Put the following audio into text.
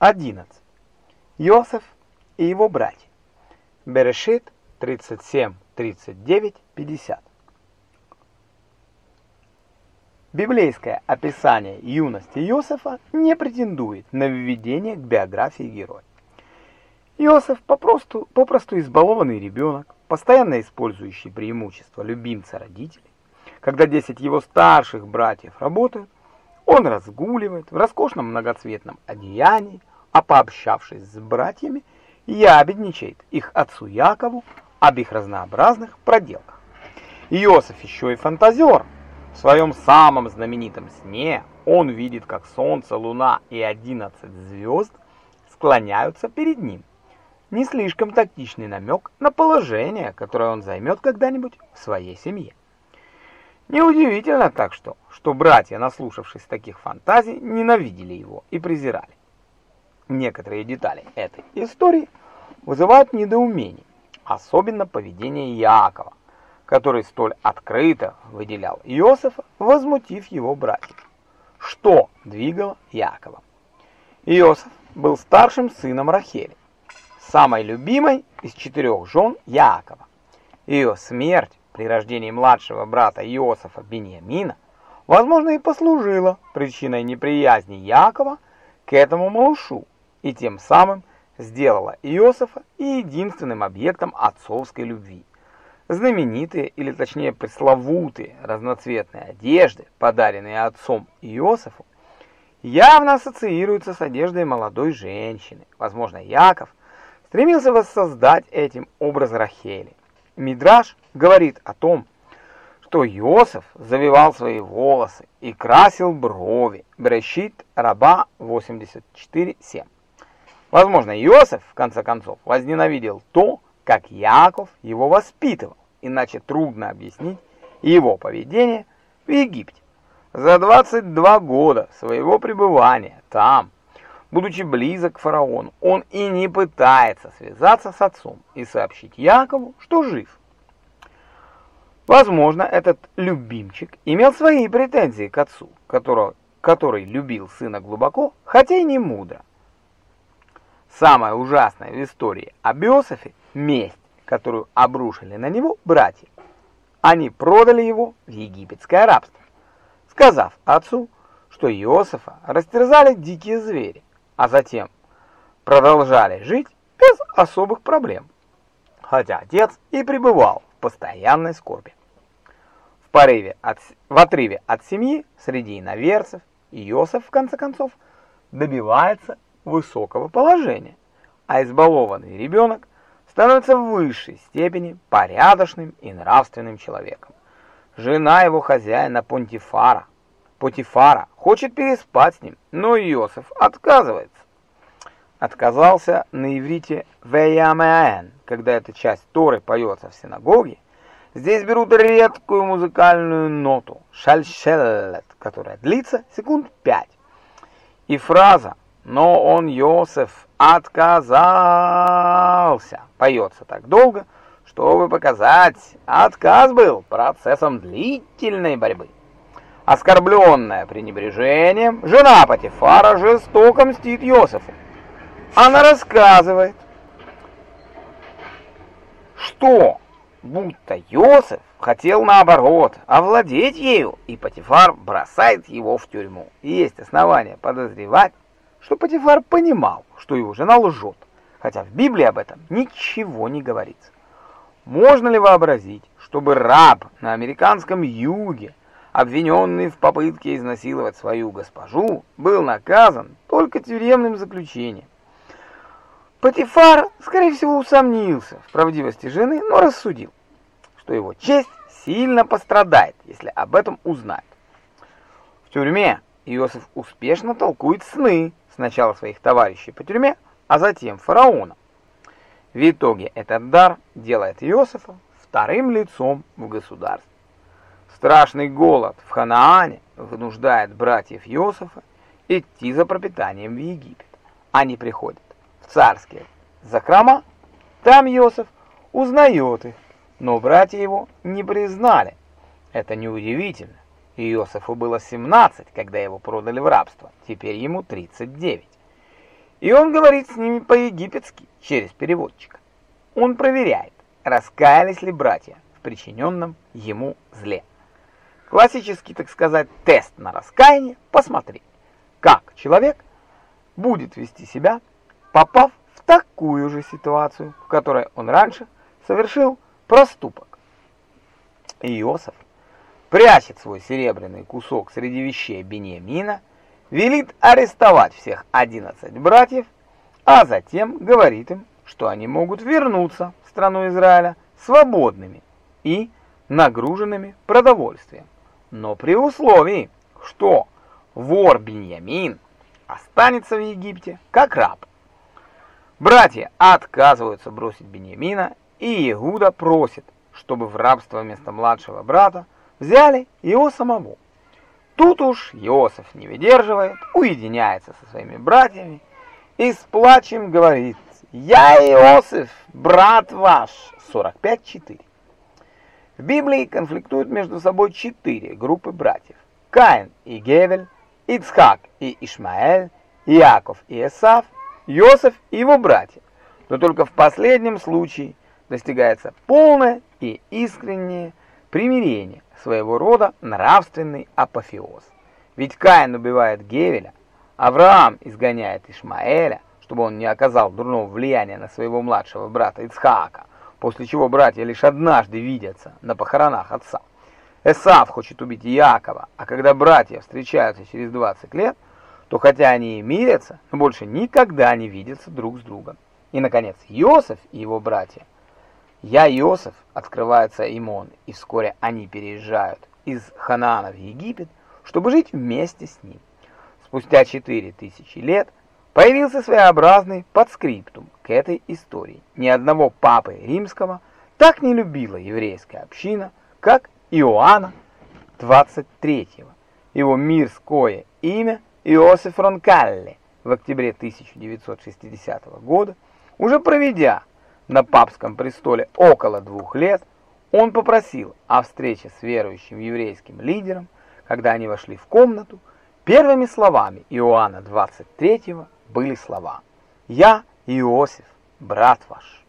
11. Иосиф и его братья. Берешит 37, 39, 50. Библейское описание юности Иосифа не претендует на введение к биографии героя. Иосиф попросту, попросту избалованный ребенок, постоянно использующий преимущества любимца родителей. Когда 10 его старших братьев работают, он разгуливает в роскошном многоцветном одеянии, а пообщавшись с братьями, ябедничает их отцу Якову об их разнообразных проделках. Иосиф еще и фантазер. В своем самом знаменитом сне он видит, как солнце, луна и 11 звезд склоняются перед ним. Не слишком тактичный намек на положение, которое он займет когда-нибудь в своей семье. Неудивительно так что, что братья, наслушавшись таких фантазий, ненавидели его и презирали. Некоторые детали этой истории вызывают недоумение, особенно поведение Якова, который столь открыто выделял Иосифа, возмутив его братьев. Что двигало Яковом? Иосиф был старшим сыном Рахели, самой любимой из четырех жен Якова. Ее смерть при рождении младшего брата Иосифа Беньямина, возможно, и послужила причиной неприязни Якова к этому малышу, и тем самым сделала Иосифа единственным объектом отцовской любви. Знаменитые, или точнее пресловутые, разноцветные одежды, подаренные отцом Иосифу, явно ассоциируются с одеждой молодой женщины. Возможно, Яков стремился воссоздать этим образ Рахели. Мидраш говорит о том, что Иосиф завивал свои волосы и красил брови. Брешит раба 84.7. Возможно, Иосиф, в конце концов, возненавидел то, как Яков его воспитывал, иначе трудно объяснить его поведение в Египте. За 22 года своего пребывания там, будучи близок к фараону, он и не пытается связаться с отцом и сообщить Якову, что жив. Возможно, этот любимчик имел свои претензии к отцу, которого, который любил сына глубоко, хотя и не мудро. Самое ужасное в истории об Иосифе – месть, которую обрушили на него братья. Они продали его в египетское рабство, сказав отцу, что Иосифа растерзали дикие звери, а затем продолжали жить без особых проблем, хотя отец и пребывал в постоянной скорби. В порыве от, в отрыве от семьи среди иноверцев Иосиф в конце концов добивается высокого положения, а избалованный ребенок становится в высшей степени порядочным и нравственным человеком. Жена его хозяина Понтифара, Потифара хочет переспать с ним, но Иосиф отказывается. Отказался на иврите «веямеэн», когда эта часть Торы поется в синагоге, Здесь берут редкую музыкальную ноту, шальшеллет, которая длится секунд пять. И фраза но он, Йосеф, отказался. Поется так долго, чтобы показать, отказ был процессом длительной борьбы. Оскорбленная пренебрежением, жена Патифара жестоко мстит Йосефу. Она рассказывает, что будто Йосеф хотел наоборот овладеть ею, и Патифар бросает его в тюрьму. Есть основания подозревать, что Патифар понимал, что его жена лжет, хотя в Библии об этом ничего не говорится. Можно ли вообразить, чтобы раб на американском юге, обвиненный в попытке изнасиловать свою госпожу, был наказан только тюремным заключением? Патифар, скорее всего, усомнился в правдивости жены, но рассудил, что его честь сильно пострадает, если об этом узнают. В тюрьме Иосиф успешно толкует сны, сначала своих товарищей по тюрьме, а затем фараона. В итоге этот дар делает Иосифа вторым лицом в государстве. Страшный голод в Ханаане вынуждает братьев Иосифа идти за пропитанием в Египет. Они приходят в царские закрома, там Иосиф узнает их, но братья его не признали. Это неудивительно. Иосифу было 17, когда его продали в рабство, теперь ему 39. И он говорит с ними по-египетски через переводчика. Он проверяет, раскаялись ли братья в причиненном ему зле. Классический, так сказать, тест на раскаяние – посмотреть, как человек будет вести себя, попав в такую же ситуацию, в которой он раньше совершил проступок. Иосиф прячет свой серебряный кусок среди вещей Бениамина, велит арестовать всех 11 братьев, а затем говорит им, что они могут вернуться в страну Израиля свободными и нагруженными продовольствием. Но при условии, что вор Беньямин останется в Египте как раб. Братья отказываются бросить Беньямина, и Иуда просит, чтобы в рабство вместо младшего брата взяли его самого. Тут уж Иосиф не выдерживает, уединяется со своими братьями и с плачем говорит «Я Иосиф, брат ваш» 45.4. В Библии конфликтуют между собой четыре группы братьев. Каин и Гевель, Ицхак и Ишмаэль, Иаков и Исав, Иосиф и его братья. Но только в последнем случае достигается полное и искреннее примирение, своего рода нравственный апофеоз. Ведь Каин убивает Гевеля, Авраам изгоняет Ишмаэля, чтобы он не оказал дурного влияния на своего младшего брата Ицхаака, после чего братья лишь однажды видятся на похоронах отца. Эсав хочет убить Иакова, а когда братья встречаются через 20 лет, то хотя они и мирятся, но больше никогда не видятся друг с другом. И, наконец, Иосиф и его братья – я Иосиф, открывается Имон, и вскоре они переезжают из Ханаана в Египет, чтобы жить вместе с ним. Спустя 4000 лет появился своеобразный подскриптум к этой истории. Ни одного папы римского так не любила еврейская община, как Иоанна 23-го. Его мирское имя Иосиф Ронкалле в октябре 1960 года, уже проведя на папском престоле около двух лет, он попросил о встрече с верующим еврейским лидером, когда они вошли в комнату, первыми словами Иоанна 23 были слова «Я Иосиф, брат ваш».